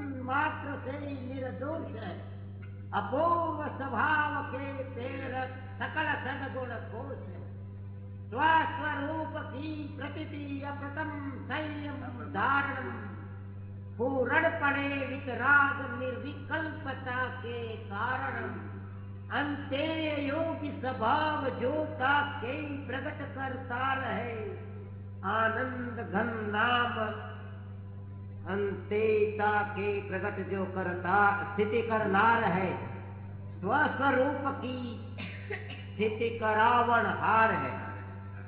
मात्र से निर्दोष है। अपूर्व स्वभाव के प्रेरक सकल सदगुण कोश है। स्वस्वरूप की प्रतीति अप्रतम संयम धारण पूर्ण पड़े वितराग निर्विकल्पता के कारण अंते योगी स्वभाव जोता के प्रकट करता रहे। आनंद घन नाम अंतेता के प्रकट जो करता स्थिति करनार है स्वस्वरूप की स्थिति करावण हार है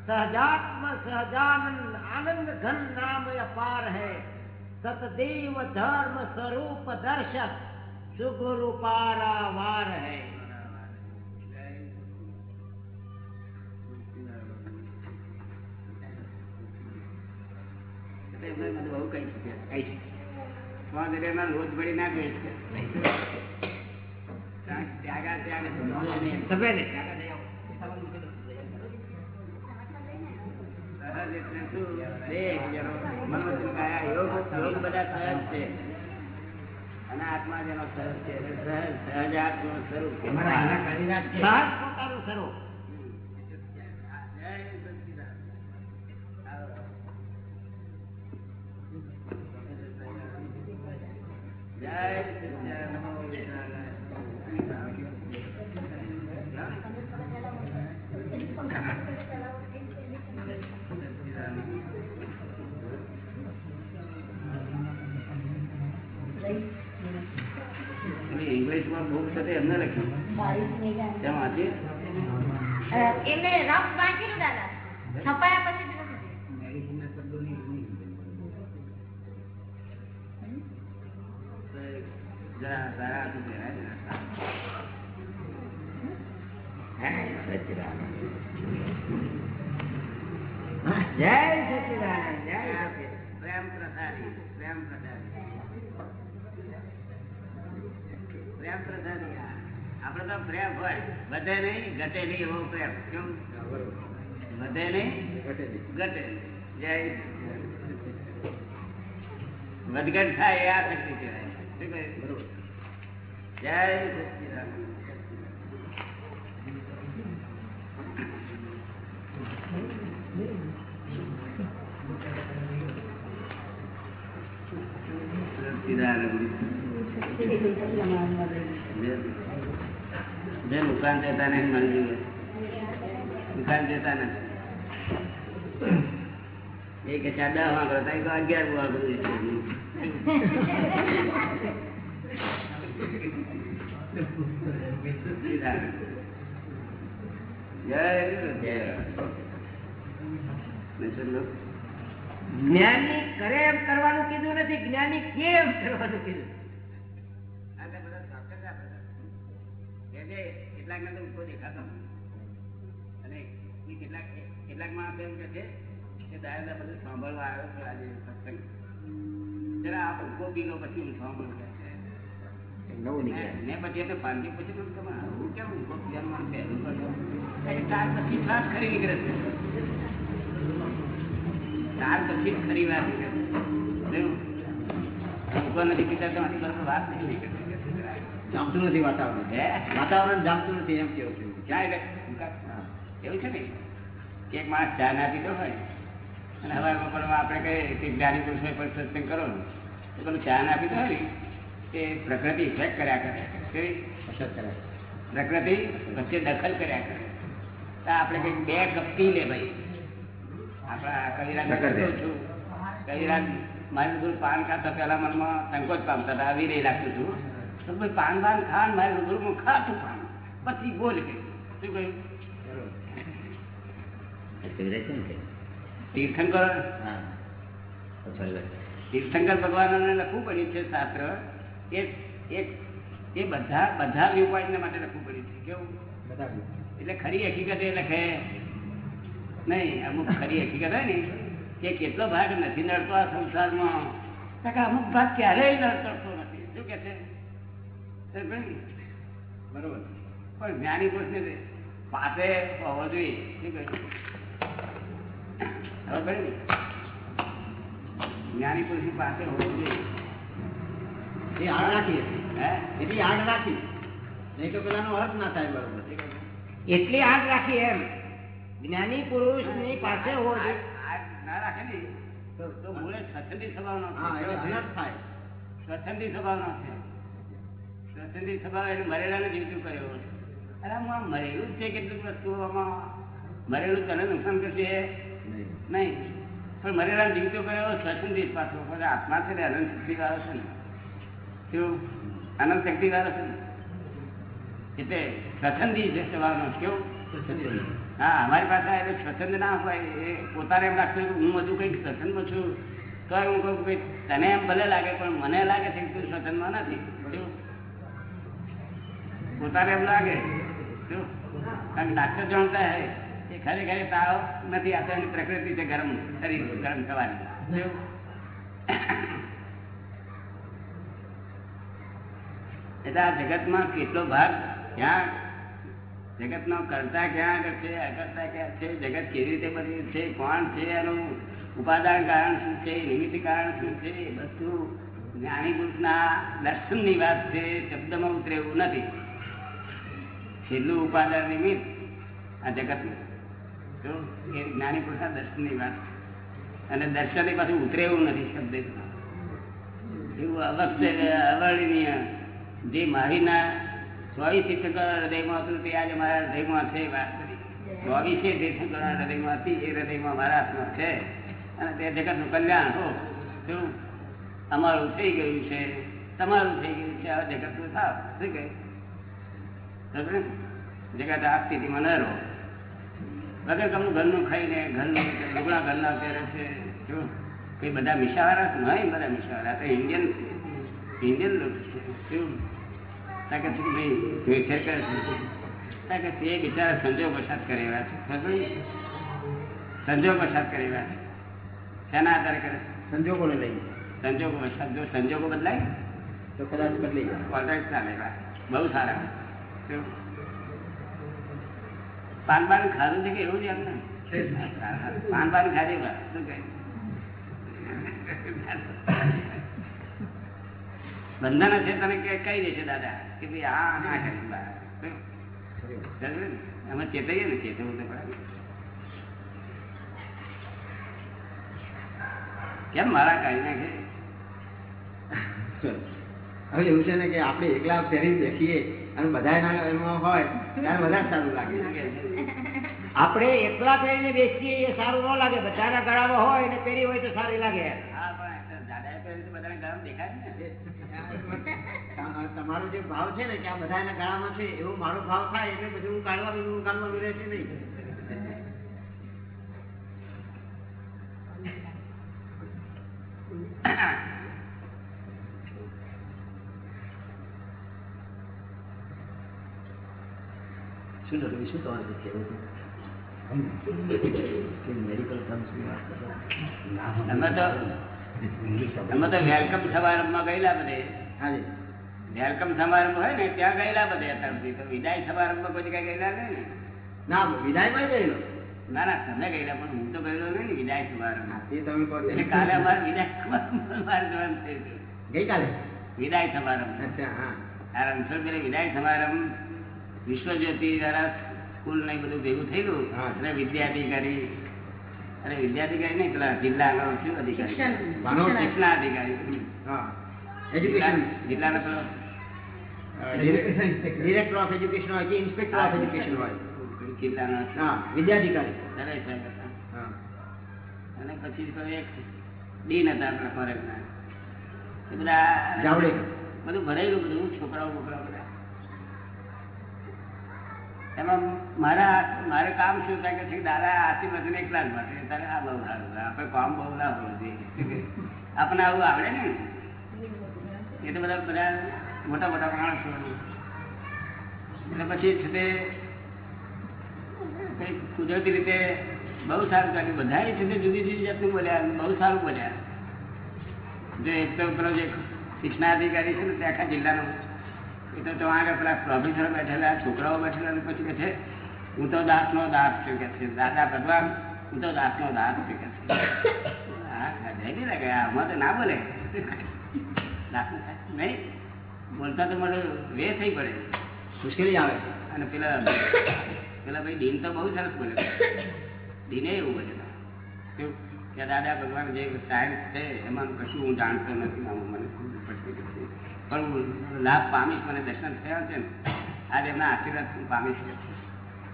सहजात्म सहजानंद आनंद घन नाम अपार है सतदेव धर्म स्वरूप दर्शक सुगुरु पारावार है એમને બધું બહુ કહી કહી ના કહી ત્યાગા ત્યાગ આત્મા જેનો સહજ છે સહજ સહજ પોતાનું સ્વરૂપ. એમને રફ વાંચેલું દાદા છપાયા પછી જ નથી. જરા સારા આપી દેવાય ને. જય સચિદાનંદ જય સચિદાનંદ પ્રેમ પ્રસારી પ્રેમ પ્રસારી પ્રેમ પ્રસારી આ. આપણે પ્રેમ હોય. વધે નહીં ઘટે નહીં એવો પ્રેમ. કેમ? વધે નહીં? ઘટે જય વધઘટ થાય એ આ શક્તિ કહેવાય? જય સચ્ચિદાનંદ જે દુકાન દેતા નહીં મળી ગયું. દુકાન દેતા નથી. એ કે વાગડો તો એક અગિયાર જય. જ્ઞાની કરે એમ કરવાનું કીધું નથી, જ્ઞાની કેમ કરવાનું કીધું આ તો બધા શોર્ટકટ આપે છે. કે કેટલાક કેટલાકને તો ઊંધો દેખાતો અને એ કેટલાક કેટલાક માણસ એમ કે છે કે દાદા બધું સાંભળવા આવ્યો છે આજે સત્સંગ જરા આ ઊંઘો બીલો પછી હું સાંભળું કે છે. નવું મેં મેં પછી એને પાનથી પૂછ્યું કે તમે આવું કેમ પહેલું? ત્યાર પછી શ્વાસ ખરી નીકળે છે ત્યાર પછી ખરી વાત નીકળે છે. નથી પીતા તો વાત નહીં નીકળતી જામતું નથી વાતાવરણ. વાતાવરણ જામતું નથી એમ કેવું છું? ક્યાં એવું છે ને? કે એક માણસ ચા ના પીતો હોય અને હવે પણ આપણે કહીએ કે જ્ઞાની પુરુષ પર સત્સંગ કરો ને તો પેલું ચા ના પીતો હોય ને પ્રકૃતિ ઇફેક્ટ કર્યા કરે. કે અસર કરે. પ્રકૃતિ વચ્ચે દખલ કર્યા કરે. તો આપણે કંઈક બે કપ પી લે ભાઈ. આપણા કવિરાજ. છું. કવિરાજ મારી બધું પાન ખાતા પહેલા મનમાં સંકોચ પામતા હતા. આવી રહી રાખું છું તો ભાઈ પાન બાન ખાન મારે રૂબરૂમાં ખાતું પાન. પછી બોલ. કે શું કહ્યું તીર્થંકર? ભગવાનને લખવું પડ્યું છે શાસ્ત્ર. એ એ એ બધા બધા વ્યૂ પોઈન્ટને માટે લખવું પડ્યું છે. કેવું? એટલે ખરી હકીકત એ લખે. નહીં અમુક ખરી હકીકત હોય ને કે કેટલો ભાગ નથી નડતો આ સંસારમાં. કે અમુક ભાગ ક્યારેય નડતો બરોબર. પણ જ્ઞાની પુરુષને પાસે હોવો જોઈએ. શું હવે પડી ને? પાસે હોવો જોઈએ. એ આડ રાખી હે? એટલી આડ રાખી નહીં તો પેલાનો અર્થ ના થાય બરોબર. એટલી આડ રાખી એમ. જ્ઞાની પુરુષની પાસે હોવો જોઈએ. ના રાખે ને. તો તો મૂળે સ્વચ્છંદી સ્વભાવનો? થાય. સ્વચ્છંદી સ્વભાવનો છે. સ્વચ્છંદી સ્વભાવ એટલે મરેલાને જીવતું કર્યો અરે આમાં મરેલું જ છે કેટલીક વસ્તુઓમાં મરેલું તને નુકસાન કરશે નહીં. નહીં. પણ મરેલા જીવતો કર્યો સ્વચ્છંદી પાછો પણ આત્મા છે ને અનંત શક્તિ વાળો છે ને. શું? અનંત શક્તિ વાળો છે ને. એટલે સ્વસંદી છે. સ્વભાવનો કેવું હા અમારી પાસે એટલે સ્વસંદ ના હોય એ પોતાને એમ લાગતું કે હું બધું કંઈક સ્વચ્છંદમાં છું. તો હું કહું કે તને એમ ભલે લાગે પણ મને લાગે છે કે તું સ્વસંદમાં નથી? પોતાને એમ લાગે? કારણ કે ડાક્ટર જાણતા હે એ ખરેખર તાવ નથી આ તો એની પ્રકૃતિ છે ગરમ, શરીર ગરમ થવાની? એટલે આ જગતમાં કેટલો ભાગ ક્યાં, જગતનો કરતા ક્યાં છે, અકર્તા ક્યાં છે, જગત કેવી રીતે બન્યું છે, કોણ છે, એનું ઉપાદાન કારણ શું છે, નિમિત્ત કારણ શું છે બધું જ્ઞાની પુરુષના દર્શનની વાત છે, શબ્દમાં ઉતરે એવું નથી છેલ્લું ઉપાદાન નિમિત્ત આ જગતનું. એ જ્ઞાની પુરુષના દર્શનની વાત. અને દર્શન એ પાછું ઉતરે એવું નથી શબ્દ. એવું અવશ્ય અવર્ણનીય. જે મારીના ચોવીસ તીર્થંકર હૃદયમાં હતું તે આજે મારા હૃદયમાં છે, વાત કરી. ચોવીસે તીર્થંકર હૃદયમાં હતી એ હૃદયમાં મારા હાથમાં છે. અને તે જગતનું કલ્યાણ હો શું? અમારું થઈ ગયું છે. તમારું થઈ ગયું છે. આ જગતનું થાવ. શું કહે? જગત આ સ્થિતિમાં ન રહો વગર કમનું ઘરનું ખાઈને ઘરનું લુગડા ઘરના પહેરે છે જો. કઈ બધા મિશાવાળા છે? નહીં બધા મિશાવાળા તો ઇન્ડિયન ઇન્ડિયન લોકો છે. શું તાકે છે કે ભાઈ ભેળસેળ કરે છે તાકે તે બિચારા સંજોગ સાથ કરે એવા છે. ખબર સંજોગ સાથ કરે એવા છે. શેના આધારે કરે? સંજોગોને લઈ સંજોગો વસાત. જો સંજોગો બદલાય તો કદાચ બદલી જાય કોન્ટ્રાક્ટ ચાલે બહુ સારા. શું? પાન પાન ખાધું છે કે એવું જ એમ ને? પાન પાન ખાધી શું કહે? બંધન હશે તને કે કહી દેશે દાદા કે ભાઈ આ ના કરી? અમે ચેતાઈએ ને? ચેતવવું તો પડે કેમ મારા કાઢી નાખે હવે એવું છે ને કે આપણે એકલા ફેરી બેસીએ અને બધા એના એમાં હોય ત્યારે વધારે સારું લાગે. આપણે એકલા પહેરીને બેસીએ એ સારું ન લાગે. બધાના ગળામાં હોય ને પહેરી હોય તો સારી લાગે. બધાને તમારો જે ભાવ છે ને કે આ બધા એના ગળામાં છે એવો મારો ભાવ થાય એટલે પછી હું કાઢવાનું હું કાઢવાનું રહેશે નહીં. શું લખ્યું શું તમારે કહેવું હતું મેડિકલ ટર્મ્સની વાત કરો. અમે તો અમે તો વેલકમ સમારંભમાં ગયેલા બધે. હાજી. વેલકમ સમારંભ હોય ને ત્યાં ગયેલા બધે અત્યારથી તો વિદાય સમારંભમાં કોઈ જગ્યાએ ગયેલા નહીં ને? ના વિદાયમાં ગયેલો. ના ના તમે ગયેલા પણ હું તો ગયેલો નહીં ને વિદાય સમારંભ તે તમે કહો એટલે કાલે અમારે વિદાય. ગઈકાલે વિદાય સમારંભ. અચ્છા હા. આ રણછોડભાઈ વિદાય સમારંભ વિશ્વજ્યોતિ દ્વારા સ્કૂલ ને બધું ભેગું થયેલું. અને વિદ્યાધિકારી અને વિદ્યાધિકારી નહીં પેલા જિલ્લાનો શું અધિકારી? શિક્ષણ અધિકારી. જિલ્લાનો પેલો ડિરેક્ટર ઓફ એજ્યુકેશન હોય કે ઇન્સ્પેક્ટર ઓફ એજ્યુકેશન હોય? જિલ્લાનો હા વિદ્યાધિકારી. દરેક સાહેબ હા. અને પછી તો એક ડીન હતા આપણા ફોરેનના. એ બધા. બધું ભરેલું બધું છોકરાઓ બોકરાઓ બધા. એમાં મારા મારે કામ શું થાય કે દાદા આશીર્વાદ ને એકલા જ માટે. તારે આ બહુ સારું આપણે કામ બહુ ના હોવું જોઈએ આપણને આવું આવડે ને? એ તો બધા બધા મોટા મોટા માણસો એટલે પછી છે તે કંઈક કુદરતી રીતે બહુ સારું ચાલ્યું બધાએ છે તે જુદી જુદી જાતનું બોલ્યા બહુ સારું બોલ્યા. જે એક તો પેલો જે શિક્ષણાધિકારી છે ને તે આખા જિલ્લાનો એ તો તો આગળ પેલા પ્રોફેસરો બેઠેલા છોકરાઓ બેઠેલા પછી કે છે હું તો દાસનો દાસ છું કે છે. દાદા ભગવાન હું તો દાસનો દાસ છું કે છે. આમાં તો ના બોલે. દાખલ નહીં બોલતા તો મને વે થઈ પડે. મુશ્કેલી આવે અને પેલા પેલા ભાઈ દિન તો બહુ સરસ બોલે દિને એવું બોલે કે દાદા ભગવાન જે સાયન્સ છે એમાં કશું હું જાણતો નથી મને ખબર પડતી પણ હું લાભ પામીશ મને દર્શન થયા છે ને આજે એમના આશીર્વાદ હું પામીશ.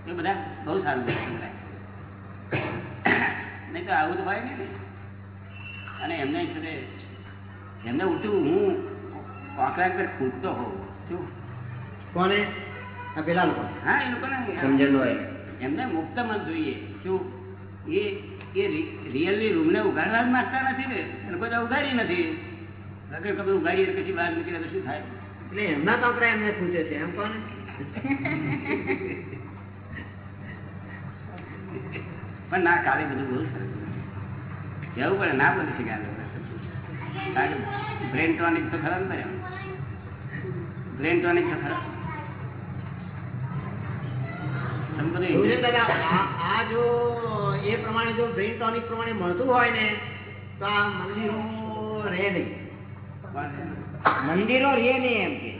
એ બધા બહુ સારું દર્શન થાય. નહીં તો આવું તો હોય ને. અને એમને છે એમને ઉલટું હું કોકરા પર ખૂટતો હોઉં. શું? કોને? આ પેલા લોકો હા એ લોકોને સમજણ હોય. એમને મુક્ત મન જોઈએ. શું? એ એ રિયલી રૂમને ઉગાડવા જ માંગતા નથી ને. એ લોકો તો ઉગાડી નથી. અગર કभी ઉગાડીએ પછી બહાર નીકળે તો શું થાય? એટલે એમના કાંકરા એમને ખૂટે છે એમ કોને પણ ના કાલે બધું બહુ સરસ જવું પડે ના બોલી શકે આ લોકો કારણ કે બ્રેન ટોનિક તો ખરા ને બ્રેન ટોનિક તો ખરા? આ જો એ પ્રમાણે જો બ્રેન ટોનિક પ્રમાણે મળતું હોય ને તો આ મંદિરો રહે નહીં. મંદિરો રે નહીં એમ કે.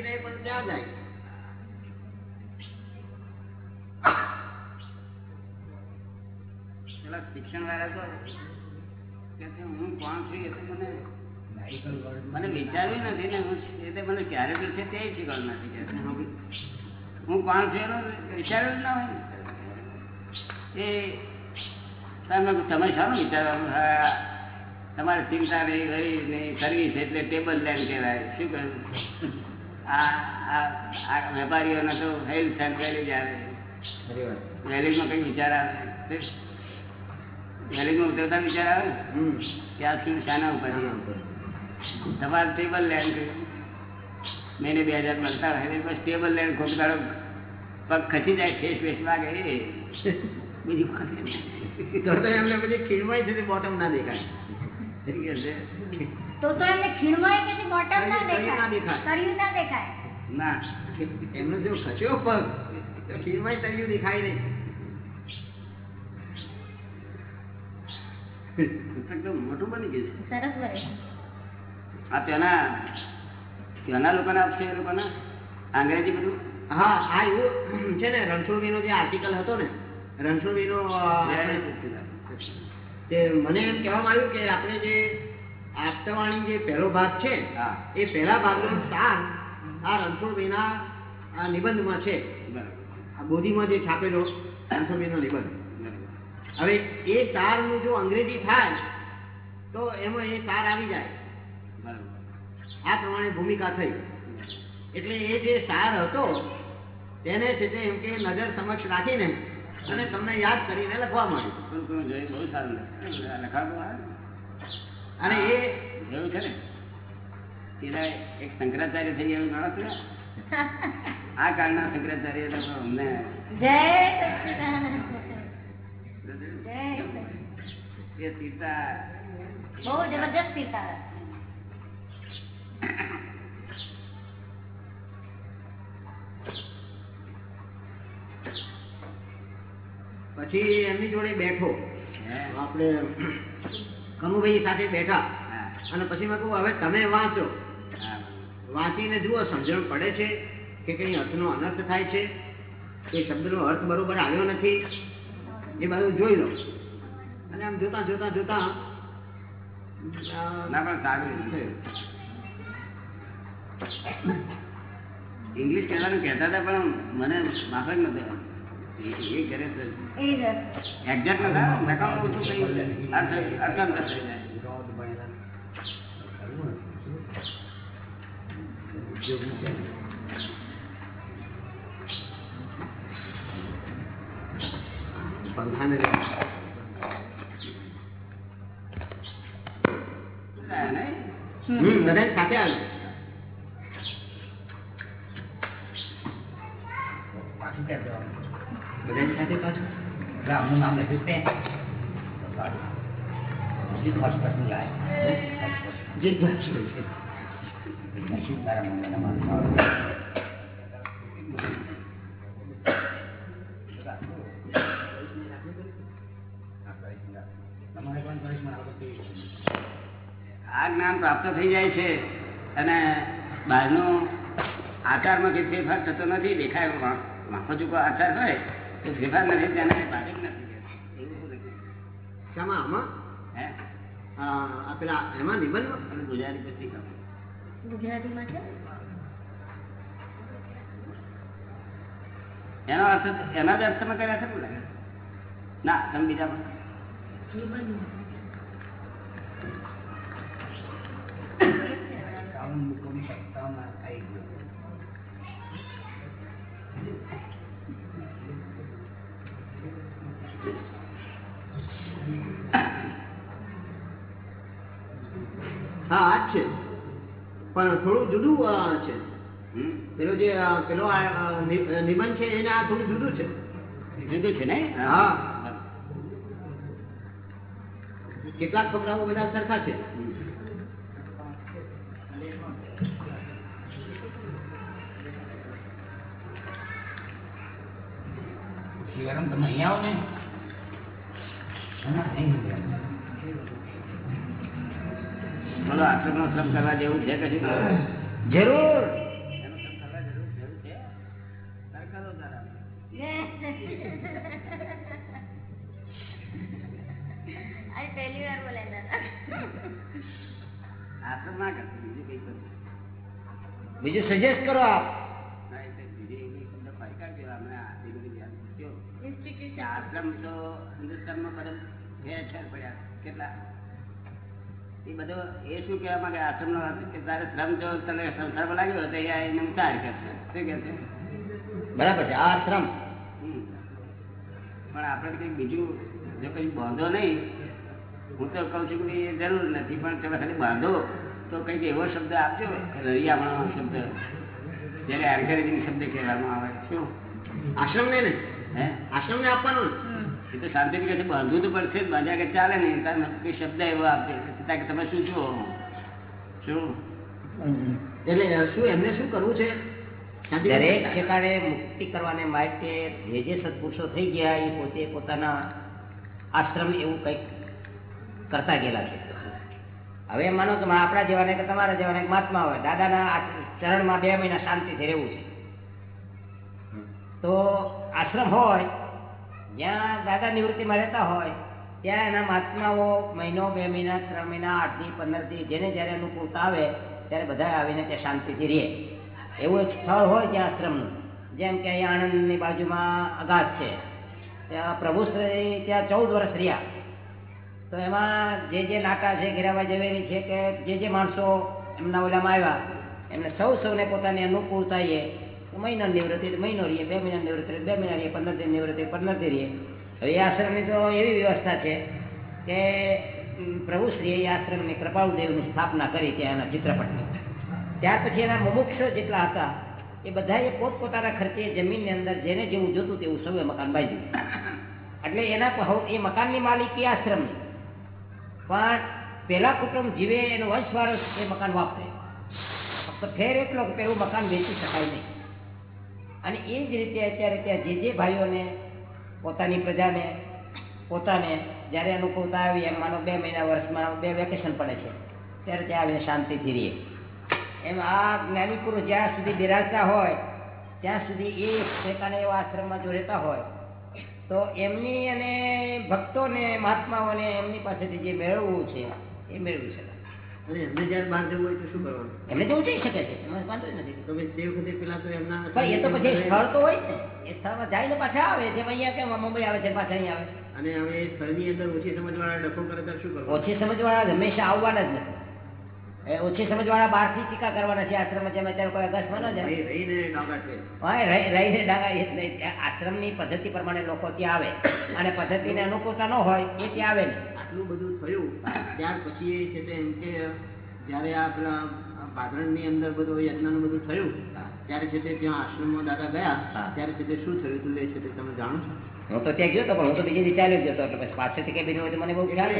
રહે પણ ત્યાં જાય? પેલા શિક્ષણ વાળા તો હું કોણ છું એ તો મને મને વિચાર્યું નથી ને હું એ તો મને ક્યારે પૂછે તે શીખવાનું નથી હું કોણ છું એનું વિચાર્યું જ ના હોય ને. એ તમે તમે શાનું વિચારવાનું? તમારે ચિંતા નહીં કરી નહીં સર્વિસ એટલે ટેબલ લેન્ડ કહેવાય. શું કહ્યું? આ વેપારીઓને તો હેલ્થ વેલી વેલેજ આવે. વેલેજમાં કઈ વિચાર આવે? વેલેજમાં ઉતરતા વિચાર આવે? ત્યાં શું શાના ઉપર તમારે ટેબલ લેન્ડ કર્યું મહિને બે હજાર મળતા હોય બસ ટેબલ લેન્ડ કોક દાડો પગ ખસી જાય ફેસ ફેસ વાગે એ. બીજું. તો તો એમને પછી ખીણમાં છે બોટમ ના દેખાય. તો તો એમને ખીણમાં કે બોટમ ના દેખાય ના દેખાય. ના દેખાય. ના એમનો જો ખસ્યો પગ તો ખીણમાં તળિયું દેખાય નહીં. પુસ્તક મોટું બની ગયું સરસ બને આ ત્યાંના ત્યાંના લોકોને આપશે એ લોકોના અંગ્રેજી બધું? હા આ એવું છે ને રણછોડભાઈનો જે આર્ટિકલ હતો ને રણછોડભાઈનો નો મને એમ કહેવામાં આવ્યું કે આપણે જે આપતાવાણી જે પહેલો ભાગ છે એ પહેલા ભાગનો સાર આ રણછોડભાઈના આ નિબંધમાં છે. આ બોધીમાં જે છાપેલો રણછોડભાઈનો નિબંધ. બરાબર. હવે એ સારનું જો અંગ્રેજી થાય તો એમાં એ સાર આવી જાય. બરાબર. આ પ્રમાણે ભૂમિકા થઈ. એટલે એ જે સાર હતો તેને છે તે એમ કે નજર સમક્ષ રાખીને અને તમને યાદ કરીને લખવા માંડ્યું. જોયું બહુ સારું લખે. લખાણું અને એ છે ને? પેલા એક શંકરાચાર્ય થઈ એવું ગણો છો? આ કાળના શંકરાચાર્ય તો અમને. એ સીતા બહુ જબરજસ્ત સીતા. પછી એમની જોડે બેઠો? આપણે કનુભાઈ સાથે બેઠા. અને પછી મેં કહું હવે તમે વાંચો. વાંચીને જુઓ સમજણ પડે છે કે કંઈ અર્થનો અનર્થ થાય છે? એ શબ્દનો અર્થ બરોબર આવ્યો નથી. એ બધું જોઈ લો. અને આમ જોતા જોતા જોતા. ઇંગ્લિશ કહેવાનું કહેતા હતા પણ મને માફક નતો હા, નહીં? સાથે આવ્યું બધા સાથે પાછું રામનું નામ લખ્યું તે જીત હોસ્પિટલ લાય જીત પાછું નસીબ તારા મંગળ અમારું આ જ્ઞાન પ્રાપ્ત થઈ જાય છે અને બહારનું આચારમાં કે ફેરફાર થતો નથી દેખાય વા- વાંકો ચૂકો આચાર હોય તો ફેરફાર નથી તેને બાધક નથી એવું શું નથી શામાં આમાં હે? આ આ પેલા એમાં નિબંધમાં અને ગુજરાતી પત્રિકા ગુજરાતીમાં છે? એનો અર્થ એના જ અર્થમાં કર્યા છે ને ના તમે બીજા હા પણ થોડું જુદું છે. પેલો જે પેલો નિબંધ છે એને આ થોડું જુદું છે. જુદું છે ને? હા. કેટલાક ફકરાઓ બધા સરખા છે. આશ્રમનો કરવા જેવું છે કશું? જરૂર. પહેલી વાર આશ્રમ ના કરતો બીજું કઈ કરતો બીજું સજેસ્ટ કરો આપ. આશ્રમ તો હિન્દુસ્તાનમાં બધા ઠેર પડ્યા કેટલા? એ બધો એ શું કહેવા માંગે? આશ્રમ નો કે તારે શ્રમ જો તને સંસારમાં લાગ્યો તો અહીંયા એને ઉતાર કરશે. શું કહે છે? બરાબર છે આ શ્રમ પણ આપણે કંઈક બીજું જો કંઈ બાંધો નહીં હું તો કહું છું કે એ જરૂર નથી પણ તમે ખાલી બાંધો તો કંઈક એવો શબ્દ આપજો રળિયામણો શબ્દ. જ્યારે એન્કરેજિંગ શબ્દ કહેવામાં આવે શું? આશ્રમને ને? હે? આશ્રમને આપવાનું એ તો શાંતિથી બાંધવું તો પડશે જ બાંધ્યા કે ચાલે નહીં તારે કોઈ શબ્દ એવો આપે. તાકે તમે શું છો? શું? એટલે શું એમને શું કરવું છે? દરેક ઠેકાણે મુક્તિ કરવાને માટે જે જે સત્પુરુષો થઈ ગયા એ પોતે પોતાના આશ્રમ એવું કંઈક કરતા ગયેલા છે. હવે માનો કે આપણા જેવાને કે તમારા જેવાને એક મહાત્મા હોય દાદાના ચરણમાં બે મહિના શાંતિથી રહેવું છે. તો આશ્રમ હોય જ્યાં દાદા નિવૃત્તિમાં રહેતા હોય ત્યાં એના મહાત્માઓ મહિનો, બે મહિના, ત્રણ મહિના, આઠથી, પંદરથી, જેને જ્યારે અનુકૂળતા આવે, ત્યારે બધા આવીને ત્યાં શાંતિથી રહે એવું એક સ્થળ હોય ત્યાં આશ્રમનું, જેમ કે અહીંયા આણંદની બાજુમાં અગાધ છે. ત્યાં પ્રભુશ્રી ત્યાં ચૌદ વર્ષ રહ્યા. તો એમાં જે જે નાકા છે ઘેરાવા જવેરી છે કે જે જે માણસો એમના ઓલામાં આવ્યા, એમને સૌ સૌને પોતાની અનુકૂળતા એ મહિના નિવૃત્તિ, મહિનો રહીએ, બે મહિના નિવૃત્તિ બે મહિના રહીએ પંદર દિન નિવૃત્તિ પંદર દિન રહીએ. હવે આશ્રમની તો એવી વ્યવસ્થા છે કે પ્રભુ પ્રભુશ્રીએ એ આશ્રમની કૃપાળુદેવની સ્થાપના કરી ત્યાં એના ચિત્રપટની. ત્યાર પછી એના મુમુક્ષ જેટલા હતા, એ બધાએ પોતપોતાના ખર્ચે જમીનની અંદર જેને જેવું જોતું તેવું સૌએ મકાન બાંધ્યું. એટલે એના એ મકાનની માલિકી આશ્રમની પણ પેલા કુટુંબ જીવે એનો વંશવારસ એ મકાન વાપરે. ફક્ત ફેર એટલો કે પેલું મકાન વેચી શકાય નહીં. અને એ જ રીતે અત્યારે ત્યાં જે જે ભાઈઓને પોતાની પ્રજાને, પોતાને જ્યારે અનુકૂળતા આવી, એમ માનો બે મહિના વર્ષમાં બે વેકેશન પડે છે, ત્યારે ત્યાં આવીને શાંતિથી રહીએ. એમ આ જ્ઞાની પુરુષ જ્યાં સુધી બિરાજતા હોય, ત્યાં સુધી એ પોતાને એવા આશ્રમમાં જો રહેતા હોય, તો એમની અને ભક્તોને, મહાત્માઓને એમની પાસેથી જે મેળવવું છે, એ મેળવી શકાય. એમને જ્યારે બહાર જવું હોય તો શું કરવાનું? એમને જવું જઈ શકે છે. વાંધો નથી. તો તે વખતે પેલા તો એમના પણ એ તો પછી સ્થળ તો હોય ને. એ સ્થળમાં જાય ને પાછા આવે. જેમ અહીંયા કેમ મુંબઈ આવે છે પાછા અહીંયા આવે. અને હવે સ્થળની અંદર ઓછી સમજવાળા ડખો કરે ત્યારે શું કરવાનું? ઓછી સમજવાળા હંમેશા આવવાના જ નથી. ઓછી સમજવાળા બહારથી ટીકા કરવાના છે આશ્રમ જેમ અત્યારે કોઈ અગસ્ટમાં ન જાય. રહી- રહીને ડાંગા છે. હા રહી- રહીને ડાંગા એ જ નહીં. ત્યાં આશ્રમની પદ્ધતિ પ્રમાણે લોકો ત્યાં આવે. અને પદ્ધતિને અનુકૂળતા ન હોય એ ત્યાં આવે નહીં. આટલું બધું થયું ત્યાર પછી એ છે તે એમ કે જ્યારે આ પેલા ભાદરણની અંદર બધું યજ્ઞનું બધું થયું ત્યારે છે તે ત્યાં આશ્રમમાં દાદા ગયા ત્યારે છે તે શું થયું હતું એ છે તે તમે જાણો છો? હું તો ત્યાં ગયો હતો પણ હું તો બીજી ચાલ્યો ગયો હતો એટલે પછી પાછળથી કઈ બીજું હોય તો મને બહુ ખ્યાલ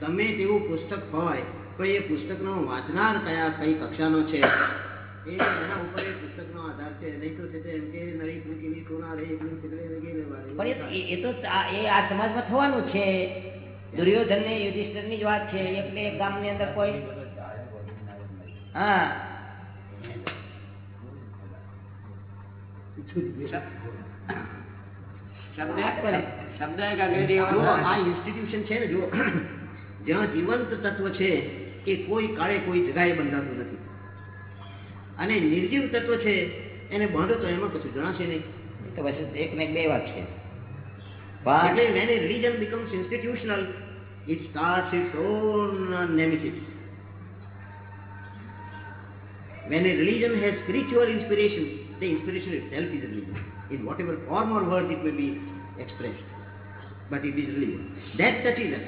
ગમે તેવું પુસ્તક હોય તો એ પુસ્તકનો વાંચનાર કયા કઈ કક્ષાનો છે એ એના ઉપર એ પુસ્તકનો આધાર છે. નહીં તો છે તે એમ કે નરી કૃતિની સોના રે એકલી. પણ એ તો- એ આ સમાજમાં થવાનું છે. દુર્યોધન ને યુધિષ્ઠરની જ વાત છે. એટલે એક ગામની અંદર કોઈ હા. ઇન્સ્ટિટ્યુશન છે ને જો જ્યાં જીવંત તત્વ છે એ કોઈ કાળે કોઈ જગાએ બંધાતું નથી. અને નિર્જીવ તત્વ છે એને બાંધો તો એમાં કશું જણાશે નહીં. એ તો બસ એક ને બે વાત છે. એટલે religion becomes institutional it starts its own uh, nemesis when a religion has spiritual inspiration the inspiration itself is religion in whatever form or words it may be expressed but it is religion that touches us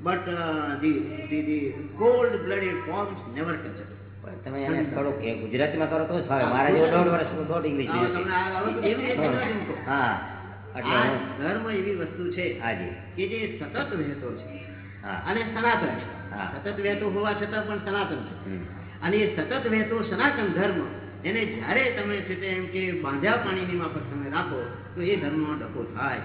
but uh, the, the, the cold blooded forms never touch us તમે એને થોડુંક ગુજરાતીમાં કરો તો મારા જેવો દોઢ વર્ષ દોઢ ઇંગ્લિશ હું ધર્મ એવી વસ્તુ છે કે જે સતત વહેતો છે અને સનાતન છે. સતત વહેતો હોવા છતાં પણ સનાતન છે. અને એ સતત વહેતો સનાતન ધર્મ એને જ્યારે તમે છે તે એમ કે બાંધ્યા પાણીની માફક તમે રાખો તો એ ધર્મનો ડખો થાય.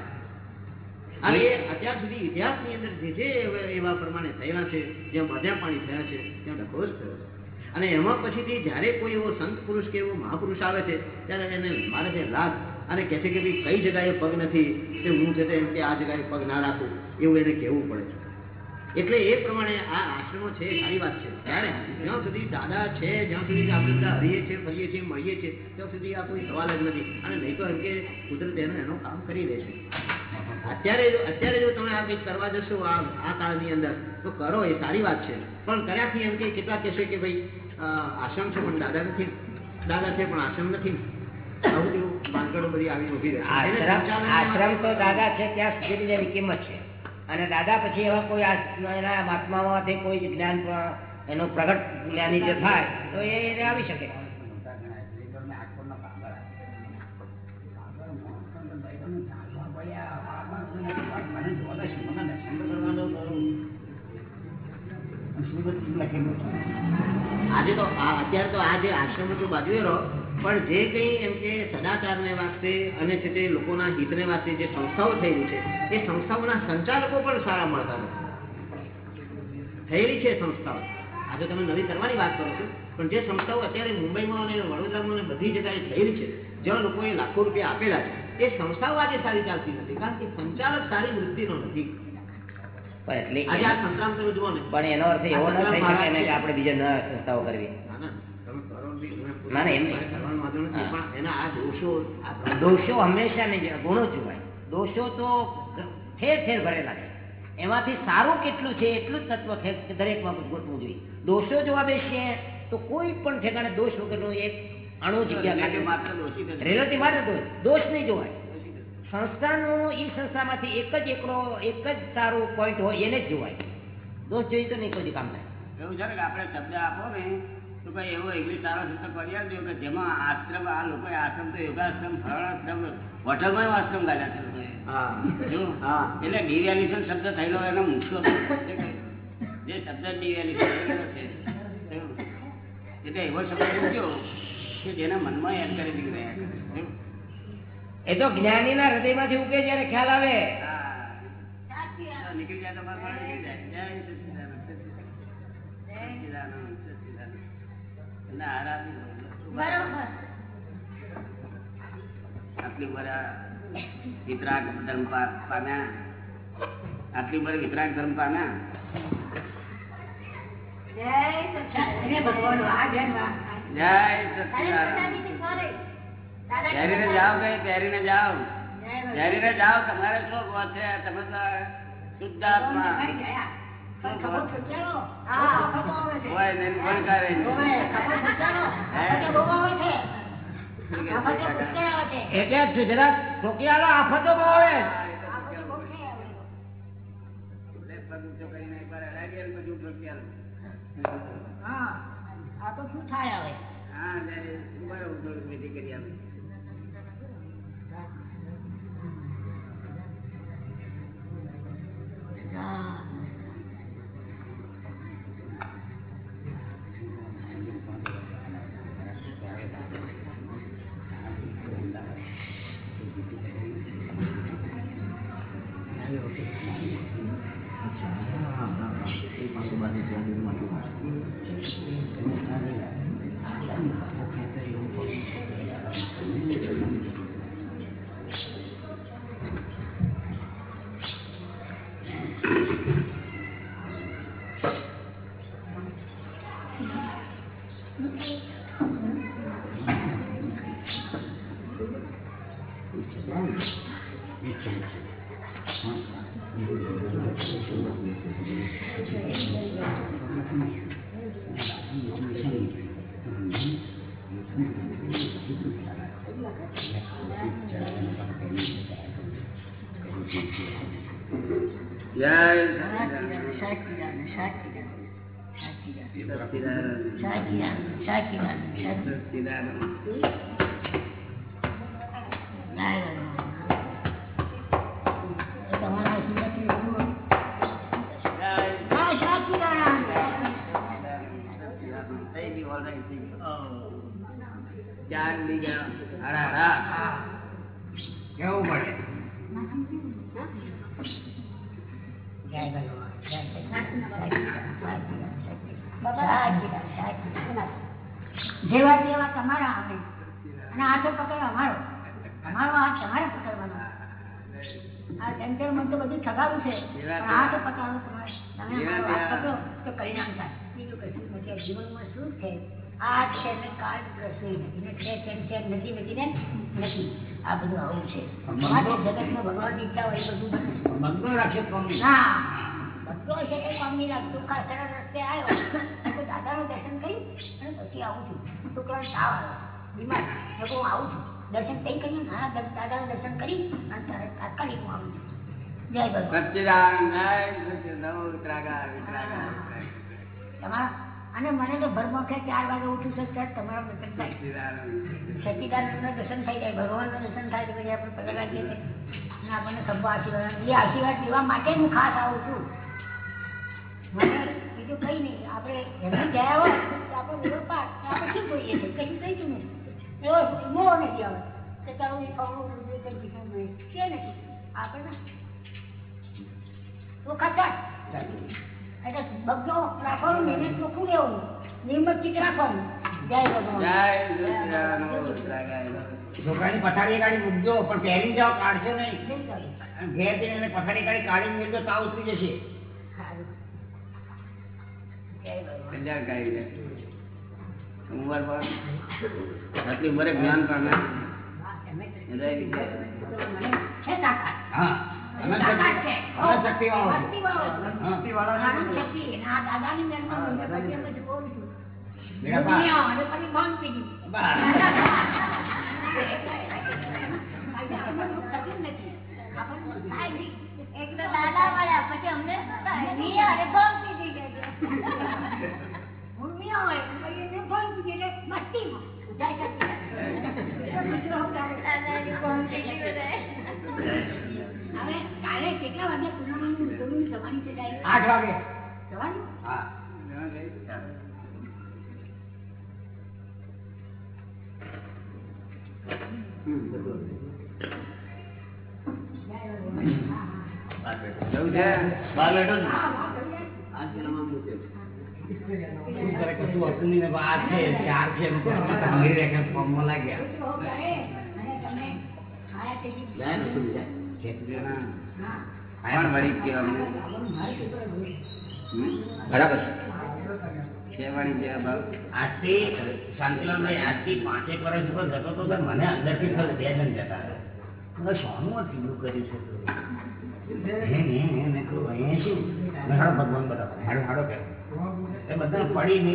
અને એ અત્યાર સુધી ઇતિહાસની અંદર જે જે એવા- પ્રમાણે થયેલા છે જ્યાં બાંધ્યા પાણી થયા છે ત્યાં ડખો જ થયો છે. અને એમાં પછીથી જ્યારે કોઈ એવો સંત પુરુષ કે એવો મહાપુરુષ આવે છે ત્યારે એને મારે છે લાગ અને કહે છે કે ભાઈ કઈ જગાએ પગ નથી તે હું છે એમ કે આ જગાએ પગ ના રાખું એવું એને કહેવું પડે છે. એટલે એ પ્રમાણે આ આશ્રમો છે સારી વાત છે. ત્યારે જ્યાં સુધી દાદા છે, જ્યાં સુધી આપણે બધા હરીએ છીએ, ફરીએ છીએ, મળીએ છીએ, ત્યાં સુધી આ કોઈ સવાલ જ નથી. અને નહીં તો એમ કે કુદરત એનું એનું કામ કરી દે છે. અત્યારે જો અત્યારે જો તમે આ કંઈક કરવા જશો આ આ કાળની અંદર, તો કરો, એ સારી વાત છે. પણ કર્યાથી એમ કે કેટલા કહેશે કે ભાઈ આશ્રમ છે, પણ દાદા નથી દાદા છે, પણ આશ્રમ નથી. આવું તેવું આશ્રમ તો દાદા છે ત્યાં સુધી એની કિંમત છે. અને દાદા પછી એવા કોઈ એના મહાત્માઓમાંથી કોઈ જ્ઞાન એનો પ્રગટ જ્ઞાની જે થાય તો એ એને આવી શકે. આજે તો અત્યારે તો આ જે આશ્રમ બાજુ બાજુએ રહો પણ જે કંઈ એમ કે સદાચારને વાસ્તે અને છે તે લોકોના હિતને વાસ્તે જે સંસ્થાઓ થયેલી છે એ સંસ્થાઓના સંચાલકો પણ સારા મળતા નથી. થયેલી છે સંસ્થાઓ. આજે તમે નવી કરવાની વાત કરો છો પણ જે સંસ્થાઓ અત્યારે મુંબઈમાં અને વડોદરામાં અને બધી જગ્યાએ થયેલી છે જ્યાં લોકોએ લાખો રૂપિયા આપેલા છે એ સંસ્થાઓ આજે સારી ચાલતી નથી કારણ કે સંચાલક સારી વૃત્તિનો નથી. પણ એટલે આજે આ સંતરામ તમે જુઓ ને. પણ એનો અર્થ એવો ન થઈ શકે ને કે આપણે બીજા નવા સંસ્થાઓ કરવી. ના, ના, ના, ના, એમ નહીં. નથી, પણ એના આ દોષો દોષો હંમેશા નહીં જોવાય, ગુણો જોવાય દોષો તો ઠેર ઠેર ભરેલા છે. એમાંથી સારું કેટલું છે એટલું જ તત્વ દરેકમાં ગોતવું જોઈએ. દોષો જોવા બેસીએ તો કોઈ પણ ઠેકાણે દોષ વગરનો એક અણુ જગ્યા ખાલી માત્ર દોષ. દોષ નહીં જોવાય. સંસ્થાનું એ સંસ્થામાંથી એક જ એકડો એક જ સારું પોઈન્ટ હોય એને જ જોવાય. દોષ જોઈએ તો નહીં કોઈ કામ થાય. એવું છે ને કે આપણે શબ્દ આપો ને તો કઈ એવો ઇંગ્લિશ સારો શબ્દ કરી આપજો કે જેમાં આશ્રમ આ લોકો આશ્રમ તો યોગાશ્રમ ફળાશ્રમ હોટલમાં એવો આશ્રમ ગાળ્યા છે એટલે ડિવેલ્યુશન શબ્દ થયેલો એનો મુખ્ય જે શબ્દ ડિવેલ્યુશન થયેલો છે એટલે એવો શબ્દ મૂક્યો કે જેના મનમાં એન્કરેજિંગ રહ્યા. એ તો જ્ઞાનીના હૃદયમાંથી ઉગે જયારે ખ્યાલ આવે. એટલે આરાધી બોલો. બરોબર. આટલી ઉંમર વિતરાગ ધર્મ પામ્યા. આટલી ઉંમરે વિતરાગ ધર્મ પામ્યા. જય જાઓ પહેરીને જાઓ. પહેરીને જાઓ તમારે શું છે? તમે તો શુદ્ધાત્મા. એટલે જ જરાક આફતો બહુ આવે. એટલે જય સાચીદાન સાચીદાન કેવું પડે? સાચીદાન જેવા તમારા આવે. અને હાથો પકડ અમારો. અમારો આ તમારે પકડવાનો. આ તો બધું ઠગાવું છે. પણ તો પકડવાનો તમારે. તમે પકડો તો પરિણામ થાય. બીજું કશું? નથી જીવનમાં શું છે? આ છે ને કાળ કશું નથી ને છે છે છે નથી નથી ને નથી. આ બધું આવું છે. માટે જગતમાં ભગવાનની ઈચ્છા હોય એ બધું બને. બંધો રાખે ના બધો છે કંઈ સ્વામી લાગતું કા સરળ રસ્તે આવ્યો. તો દાદાનું દર્શન કરી અને પછી આવું છું. છોકરાને તાવ આવ્યો. બીમાર. તો હું આવું છું. દર્શન તઈ કર્યું હા દાદાનું દર્શન કરી અને તરત તાત્કાલિક હું આવું છું. જય ભગવાન. સચ્ચિદાનંદ. સચ્ચિદાનંદ. વિતરાગા, વિતરાગા. તમારા અને મને તો ભરમોખે ચાર વાગે ઉઠું છે સર તમારા દર્શન થાય સચ્ચિદાનંદ. દર્શન થઈ જાય, ભગવાનનું દર્શન થાય તો પછી આપણે પગે લાગીએ અને આપણને ખભો આશીર્વાદ, એ આશીર્વાદ લેવા માટે હું ખાસ આવું છું. મને બીજું કંઈ નહીં, આપણે એમને ગયા હોય આપણો વિરોધ પાક આપણે શું જોઈએ છે કશું કહીશું નહીં. એવો મોહ નથી આવે કે તારું એ ઉડે કંઈ નહીં છે નથી આપણે તો ખચાટ. એટલે બધો રાખવાનું મહેનત ચોખ્ખું રહેવું? નિર્મત રાખવાનું. જય ભગવાન. જય સચ્ચિદાનંદ. નમો વિતરાગા. છોકરાની પથારી કાઢી મૂકજો પણ પહેરી જાઓ કાઢશો નહીં. નહીં કરી અને ઘેર જઈને પથારી કાઢી કાઢી મૂકજો તાવ ઉતરી જશે. કલ્યાણકારી. ઉંમર પર આટલી ઉંમરે જ્ઞાન પામે હા. તો દાદા મળ્યા પછી અમને પાંચેક વર્ષ ઉપર જતો તો તો મને અંદરથી બે જણ જતા. આ ટીલું કર્યું છે. ભગવાન બતાવો હાડો હાડો કહે એ બધા બધા.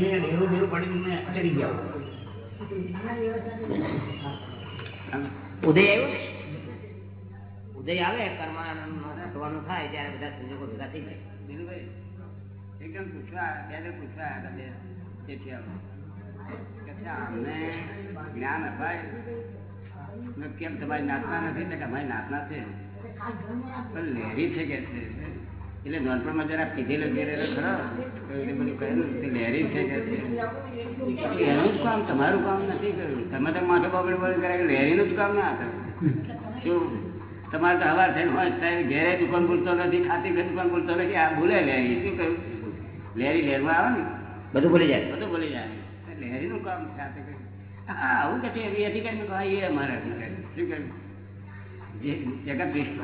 કે જ્ઞાન અપાય કેમ તમારી નાચના નથી કે અમારી નાતના છે લહેરી છે કે છે? એટલે નાનપણમાં જરા પીધેલો ગયેલો ખરો. લહેરી છે કે છે એનું જ કામ તમારું કામ નથી કર્યું. તમે તો માથે બગડ બગડ કરે લહેરીનું જ કામ ના કરે શું તમારે તો હવાર થઈને હોય ત્યારે ઘેરે દુકાન ભૂલતો નથી ખાતી ઘર દુકાન ભૂલતો નથી આ ભૂલે લહેરી શું કહ્યું? લહેરી લહેરમાં આવે ને? બધું ભૂલી જાય. બધું ભૂલી જાય. લહેરીનું કામ છે આ કહ્યું. હા આવું કે છે એવી અધિકારી એ અમારા અધિકારી શું કહ્યું? વિશ્વ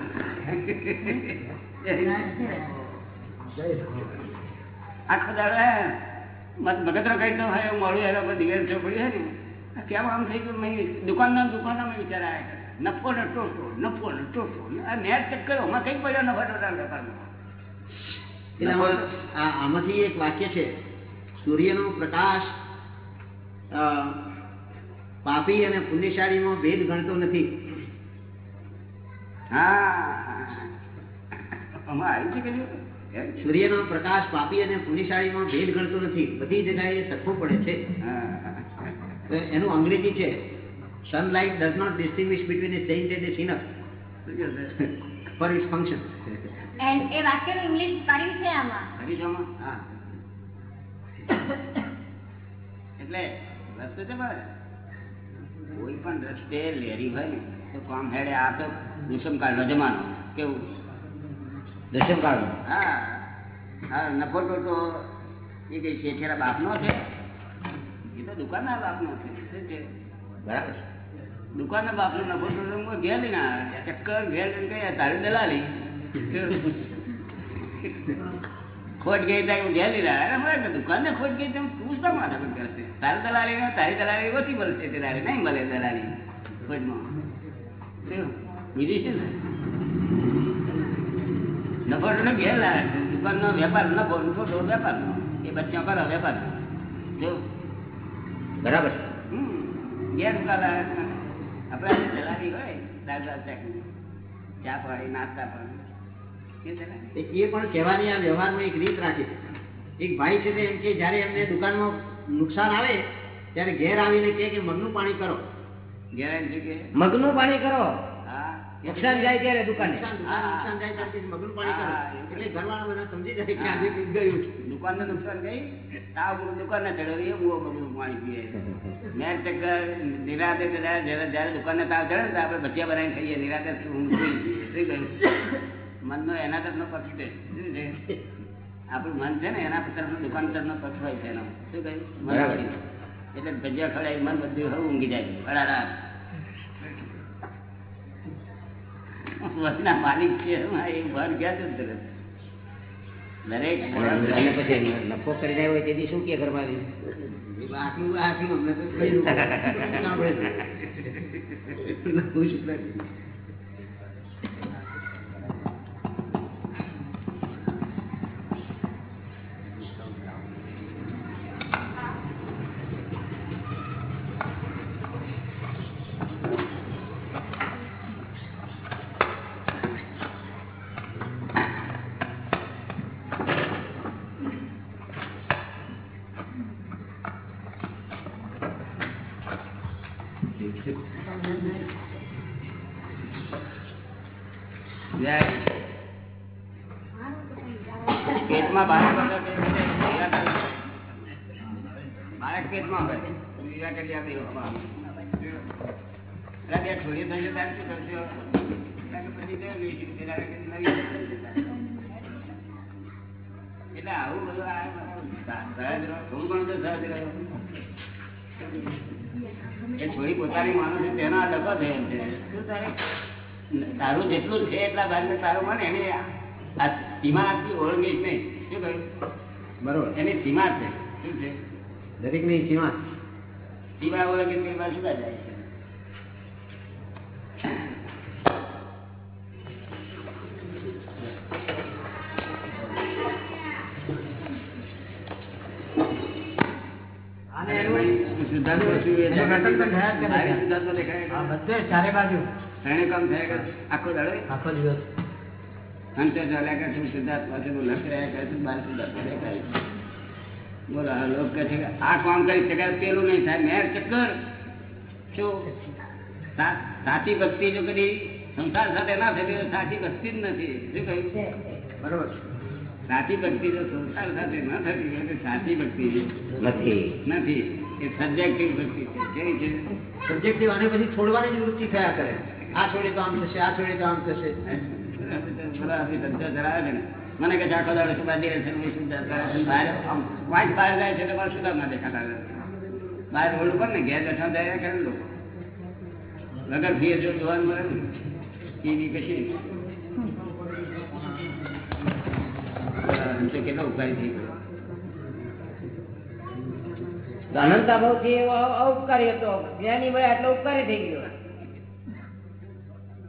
આખો દાડો ભગતરો કહી દો હોય મળ્યું, એના કોઈ દિવસ ચોપડી છે ને. આ કેમ આમ થઈ ગયું? દુકાનના દુકાનના મેં વિચાર આવ્યા નફો ને ટોટો નફો ને ટોટો આ નેટ ચક્કર આમાં કઈ પડ્યો નફા ટોટા વેપારમાં? આમાંથી એક વાક્ય છે, સૂર્યનો પ્રકાશ પાપી અને પુણ્યશાળીમાં ભેદ ગણતો નથી. સૂર્યનો પ્રકાશ પાપી અને પુણ્યશાળીમાં ભેદ ગણતો નથી. બધી જગ્યાએ સરખું પડે છે. તો એનું અંગ્રેજી છે sunlight does not distinguish between a saint and a sinner છે? ફોર ઇટ્સ ફંક્શન And એ વાક્યનું ઇંગ્લિશ કર્યું છે આમાં. હા. એટલે વસ્તુ છે પણ કોઈ પણ રસ્તે લેરી હોય તો કોમ હેડે આ તો દુષ્મકાળનો જમાનો. કેવું? દશમકાળનો હા. હા નફો ટોટો એ કઈ શેઠેરા બાપનો છે. એ તો દુકાનના બાપનો છે. શું છે? બરાબર દુકાનના બાપનો નફો હું ઘેર લઈને આવ્યા. ચક્કર ઘેર લઈને ગયા તારી દલાલી. ખોટ ગઈ ત્યાં હું લઈને આવ્યા. અરે મારે દુકાનને ખોટ ગઈ તેમ તું શા પણ કરશે તારી દલાલી ને તારી દલાલી ઓછી મળશે તે તારે નહીં મળે દલાલી. ખોટમાં. શું? બીજી શું નફો ટોટો ઘેર લાવે દુકાનનો વેપાર નફો ટોટો વેપારનો એ બચ્ચા કરો વેપાર જો? બરાબર. ઘેર ઉકાળા આપણે દલાલી હોય દાદા. ચા પાણી નાસ્તા પાણી. એ પણ કહેવાની આ વ્યવહારમાં એક રીત રાખી છે. એક ભાઈ છે તે એમ કે જ્યારે એમને દુકાનમાં નુકસાન આવે ત્યારે ઘેર આવીને કહે કે મગનું પાણી કરો. ઘેર મગનું પાણી કરો. નુકસાન જાય ત્યારે દુકાને. નુકસાન જાય ત્યારે મગનું પાણી કરો. એટલે ઘરવાળા બધા સમજી જાય કે આજે કંઈક ગયું છે. દુકાનને નુકસાન ગઈ. તાવ ગુરુ દુકાનને ચડાવી એ મુઓ બગડું પાણી પીએ. મેં ચક્કર નિરાતે ચડ્યા જ્યારે જ્યારે દુકાનને તાવ ચડે ને આપણે ભજીયા બનાવીને ખાઈએ. નિરાતે ઊંઘ થઈ ગયું મનનો એના તરફનો પક્ષ છે. શું છે? આપણું મન છે ને એના તરફનો દુકાન તરફનો પક્ષ હોય છે એનો. શું કહ્યું. એટલે ભજીયા ખવડાવી મન બધું ઊંઘી જાય. અડાડા. વચના માલિક છે એ ભાન ક્યાં જતું? દરેક નફો કરીને આવ્યો હોય તેથી શું કે ઘરમાં આટલું આટલું અમને તો જેટલું છે એટલા ભાગને તારું મને એને આ સીમા આટલી ઓળંગીશ નહીં. શું કહ્યું? બરોબર. એની સીમા છે. શું છે? દરેકની સીમા. સીમા ઓળંગી શું જાય છે સિદ્ધાંત શું એ સિદ્ધાંતો દેખાય. બધે ચારે બાજુ. ત્રણે કામ થયા કરે આખો દાડો? આખો દિવસ. અંતર ચાલ્યા કરે છે સિદ્ધાર્થ પાસે લખ રહ્યા કરે છે બાર સિદ્ધાર્થ દેખાય કરે બોલો આ લોક કહે છે કે આ કામ કરી શકાય પેલું નહીં થાય. મેર ચક્કર. શું? સાચી ભક્તિ જો કદી સંસાર સાથે ના થતી તો સાચી ભક્તિ જ નથી. શું કહ્યું? બરોબર. સાચી ભક્તિ જો સંસાર સાથે ન થતી હોય તો સાચી ભક્તિ નથી. નથી. એ સબ્જેક્ટિવ ભક્તિ છે. કેવી છે? સબ્જેક્ટિવ અને પછી છોડવાની જ વૃત્તિ થયા કરે. આ છોડે તો આમ થશે આ છોડે તો આમ થશે. મને કે આખો દાડો શું બાંધી રહે છે હું શું કરે છે બહાર આમ વાંચ બહાર જાય છે તો મારે શું કામ દેખાતા રહે? બહાર રોડ ઉપર ને ઘેર બેઠા જાય કરે લોકો. વગર ફીએ જો જોવાનું મળે ને ટીવી કશી કેટલો ઉપકારી થઈ ગયો. અનંતા ભાવથી એવો અ- ઉપકારી હતો. જ્ઞાની ભાઈ આટલો ઉપકારી થઈ ગયો.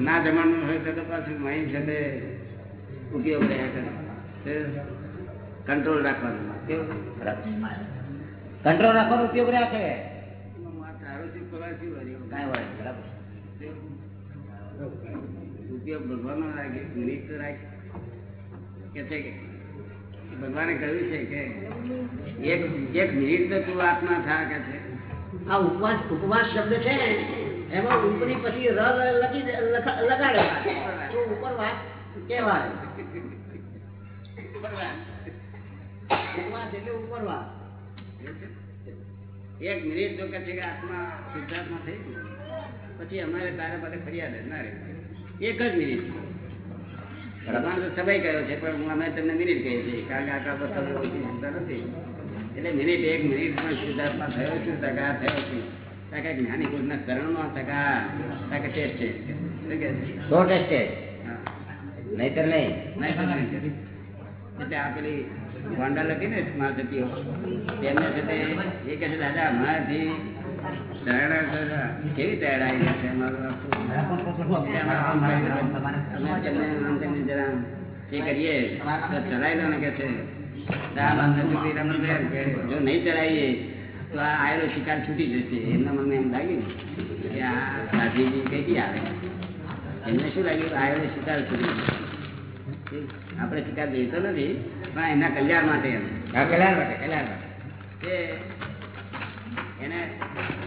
ના જમવાનું હોય તો પાછું માઇન્ડ છે તે ઉપયોગ રહ્યા કરે કંટ્રોલ રાખવાનો. કંટ્રોલ રાખવાનો ઉપયોગ રહ્યા ઉપયોગ છે કે? ભગવાને કહ્યું છે કે એક એક મિનિટ તો તું આત્મા થા, કે છે? આ ઉપવાસ ઉપવાસ શબ્દ છે એમાં ઉપરી પછી ર લખી લગાડે તો ઉપરવાસ કહેવાય. ઉપવાસ એટલે ઉપરવાસ એક મિનિટ જો કે છે કે આત્મા સિદ્ધાર્થમાં થઈ ગયું. પછી અમારે તારા માટે ફરિયાદ જ ના રહી એક જ મિનિટ. ભગવાન તો સમય કયો છે પણ અમે તમને મિનિટ કહીએ છીએ કારણ કે આખા બધા ઓછી નથી. એટલે મિનિટ એક મિનિટ પણ સિદ્ધાર્થમાં થયો છું સગા થયો છું. જ્ઞાની છે? સો. નહીતર નહીં. એટલે આ પેલી ને તેમને એ કહે છે દાદા અમારાથી કેવી છે? જરા એ કરીએ. ચલાવી દો ને કે છે. જો નહીં ચલાવીએ તો આ આયેલો શિકાર છૂટી જશે. એમના મને એમ લાગ્યું કે આ સાધીજી કઈ આવે એમને શું લાગ્યું? આયેલો શિકાર છૂટી જશે. આપણે શિકાર જોઈતો નથી પણ એના કલ્યાણ માટે એમ. કલ્યાણ માટે કલ્યાણ માટે. એને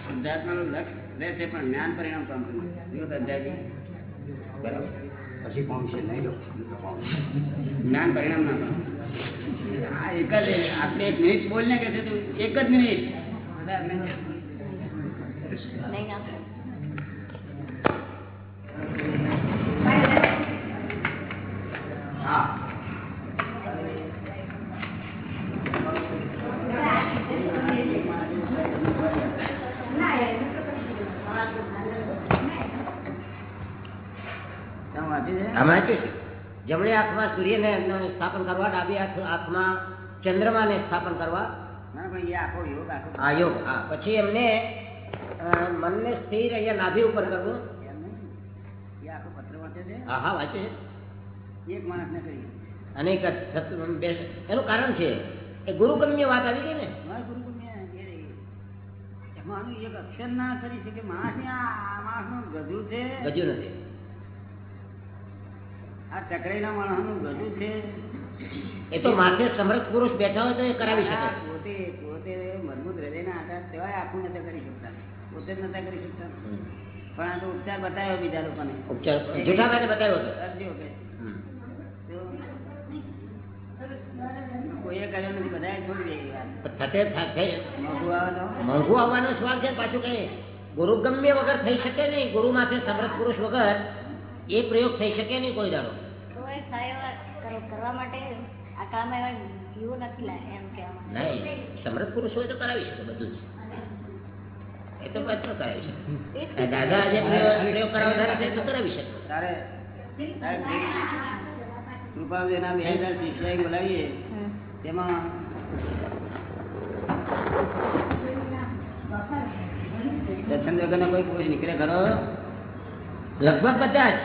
શુદ્ધાત્માનું લક્ષ રહે છે પણ જ્ઞાન પરિણામ પામતું નથી. બરાબર. પછી પામશે નહીં જ્ઞાન પરિણામ ના પામે આ એક જ આપણે એક મિનિટ બોલને કે છે તું? એક જ મિનિટ જમણી આંખમાં સૂર્યને સ્થાપન કરવા ડાબી આંખ- આંખમાં ચંદ્રમાને સ્થાપન કરવા ના આ યોગ હા. પછી એમને મનને સ્થિર અહીંયા નાભી ઉપર કરવું. હા હા એક માણસને અને એનું કારણ છે એ ગુરુગમ્ય વાત આવી ગઈ ને. એક અક્ષર ના કરી શકે માણસને આ આ માણસનું ગધું છે? ગજુ નથી. આ ચકરેલા માણસનું ગજુ છે? એ તો માથે સમર્થ પુરુષ બેઠા હોય તો એ કરાવી શકે પોતે પોતે મજબૂત હૃદયના આધાર સિવાય આખું નતા કરી શકતા. પોતે જ નતા કરી શકતા. પણ આ તો ઉપચાર બતાવ્યો બીજા લોકોને. ઉપચાર જેઠાભાઈને બતાવ્યો હતો? કરજો કે કોઈએ કર્યો નથી. બધાએ છોડી દે થતે થા- થઈ- મોઘું આવે તો. મોંઘું આવવાનો સવાલ છે પાછું કઈ ગુરુગમ્ય વગર થઈ શકે નહીં. ગુરુ માથે સમર્થ પુરુષ વગર એ પ્રયોગ થઈ શકે નહીં કોઈ દાડો. તો એ થાય કરવા માટે આ કાળમાં એવા જીવો નથી લાય એમ નહીં સમૃદ્ધ પુરુષ હોય તો કરાવી શકે બધું જ. એ તો બધું કરાવી શકે. દાદા આજે પ્રયોગ કરાવનારા છે તો કરાવી શકે. તારે તારે બે હજાર શિષ્યાએ બોલાવીએ તેમાં દર્શન વગરના કોઈ કોઈ નીકળે ખરો? લગભગ બધા જ.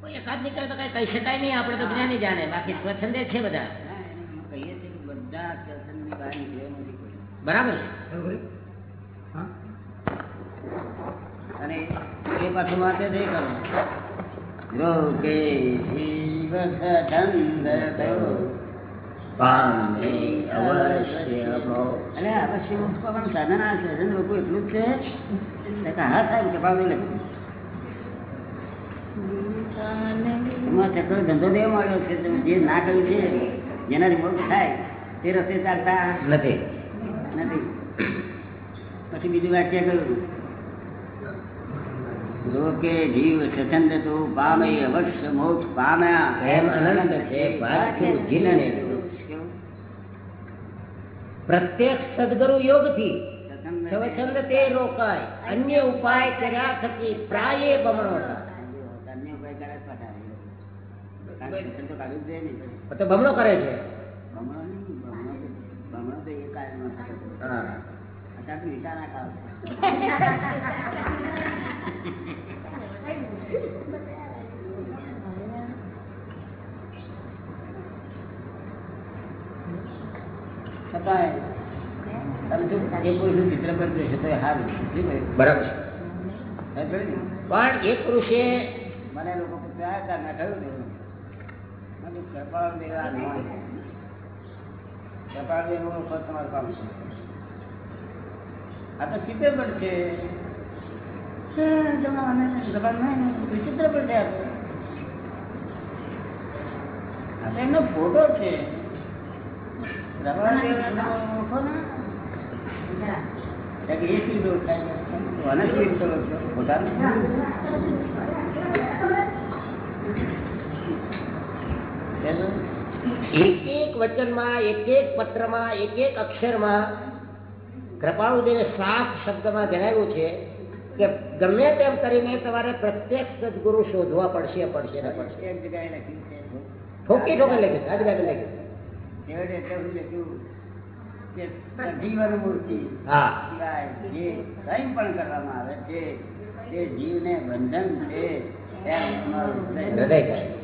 કોઈ એકાદ નીકળે તો કઈ કહી શકાય નહીં આપણે તો જ્ઞાની જાણે. બાકી સ્વચ્છંદે છે બધા. ના એને અમે કહીએ છીએ બધા દર્શનની બહાર નીકળે નથી કોઈ બરાબર અને એ પાછું વાંચે છે ખરો રોકે શિવ છંદ પામે અવશ્ય ભો. એટલે અવશ્ય પણ સાધના સાધન લોકો એટલું જ છે હા સાહેબ કપાવી લખ્યું એમાં ચક્ર ધંધો દેવા માંડ્યો છે? તમે જે ના કર્યું છે જેનાથી મોટું થાય તે રસ્તે ચાલતા નથી. નથી. પછી બીજું વાક્ય કહ્યું લોકે જીવ સ્વચ્છંદ તો પામે અવશ્ય મોક્ષ પામ્યા. એમ અનંત છે જીનને પ્રત્યક્ષ સદગુરુ યોગથી સ્વચંદ તે રોકાય. અન્ય ઉપાય કર્યા થકી પ્રાયે બમણો થાય. તો બમણો કરે ખાવ. છતાંય તમે શું એ પુરુષનું ચિત્ર પર જોશો તો સારું બરાબર છે? પણ એ પુરુષે મને લોકો પૂછ્યા હતા મેં કહ્યું કૃપાળુ દેવ ન. કૃપાળુ દેવ ઓળખો તમારું કામ છે. આ તો ચિત્ર પર છે આ તો. એમનો ફોટો છે. કૃપાળુ દેવ તમે એક એક વચનમાં એક એક પત્રમાં એક એક અક્ષરમાં કૃપાળુદેવે સાફ શબ્દમાં જણાવ્યું છે કે ગમે તેમ કરીને તમારે પ્રત્યક્ષ સદગુરુ શોધવા પડશે પડશે ને પડશે. ઠોકી ઠોકી લખ્યું આજુ એટલું લખ્યું? કે સજીવન મૂર્તિ. હા. જે કંઈ પણ કરવામાં આવે છે તે જીવને બંધન છે હૃદય.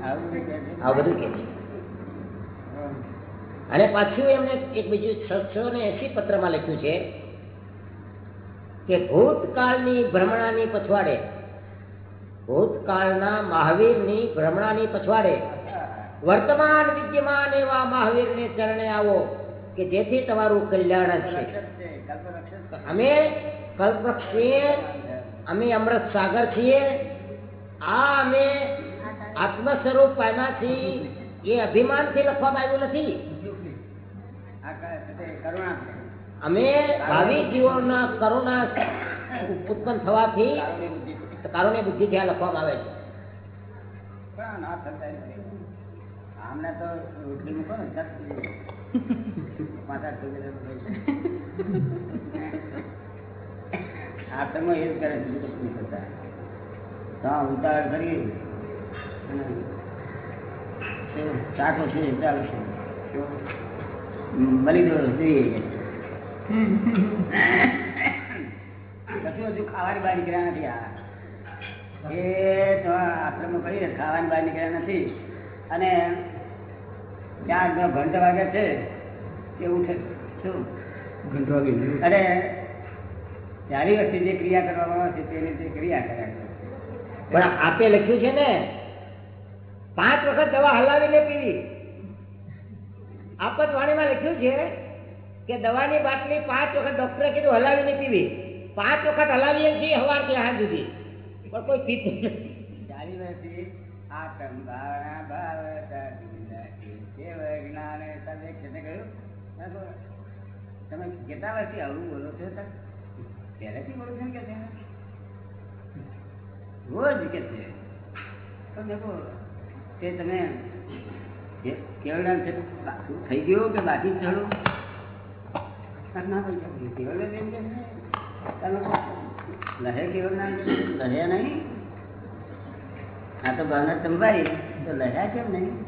આ બધું કે છે અને પાછું એમને એક બીજું છસો ને એસી પત્રમાં લખ્યું છે કે ભૂતકાળની ભ્રમણાની પછવાડે, ભૂતકાળના મહાવીરની ભ્રમણાની પછવાડે, વર્તમાન વિદ્યમાન એવા મહાવીરને ચરણે આવો કે જેથી તમારું કલ્યાણ જ છે. અમે કલ્પવૃક્ષ છીએ અમે અમૃત સાગર છીએ, આ અમે આત્મ સ્વરૂપ પામ્યા છીએ એ અભિમાનથી લખવામાં આવ્યું નથી. આ અમે ભાવિ જીવોના કરુણા ઉત્પન્ન થવાથી કારુણ્ય બુદ્ધિ આ લખવામાં આવે છે. આ આમને તો રોટલી મૂકો ને પાંચ આઠ રૂપિયા આશ્રમમાં એ જ કરે બીજું કશું નહીં કરતા ત્યાં ઉતાર કરી શું છે, ચાલુ છે. મળી ગયો જોઈએ કશું હજુ ખાવાની બહાર નીકળ્યા નથી આ. એ તો આશ્રમમાં પડી ખાવાની બહાર નીકળ્યા નથી. અને ચાર નો ઘંટ વાગે છે એવું ઉઠે શું ઘંટ વાગે. અને ચાલી વખતે જે ક્રિયા કરવામાં આવે છે તેની તે ક્રિયા કર્યા કરે પણ આપે લખ્યું છે ને પાંચ વખત દવા હલાવીને પીવી. આપત વાણીમાં લખ્યું છે કે દવાની બાટલી પાંચ વખત ડોક્ટરે કીધું હલાવીને પીવી. પાંચ વખત હલાવીએ છીએ સવારથી હાથ સુધી. પણ કોઈ પીતું નથી. આતમ ભાવના ભાવ તમે કેટલા વર્ષથી આવું બોલો છો પહેલેથી બોલો છો કે રોજ કે છે? તો મેં તે તમે કે- કેવડાન છે? થઈ ગયો કે બાકી થોડું ના કે છે? તમે લહે કેવડ? ના લહે નહીં. આ તો બહાર સંભાળી. તો લહ્યા કેમ નહીં?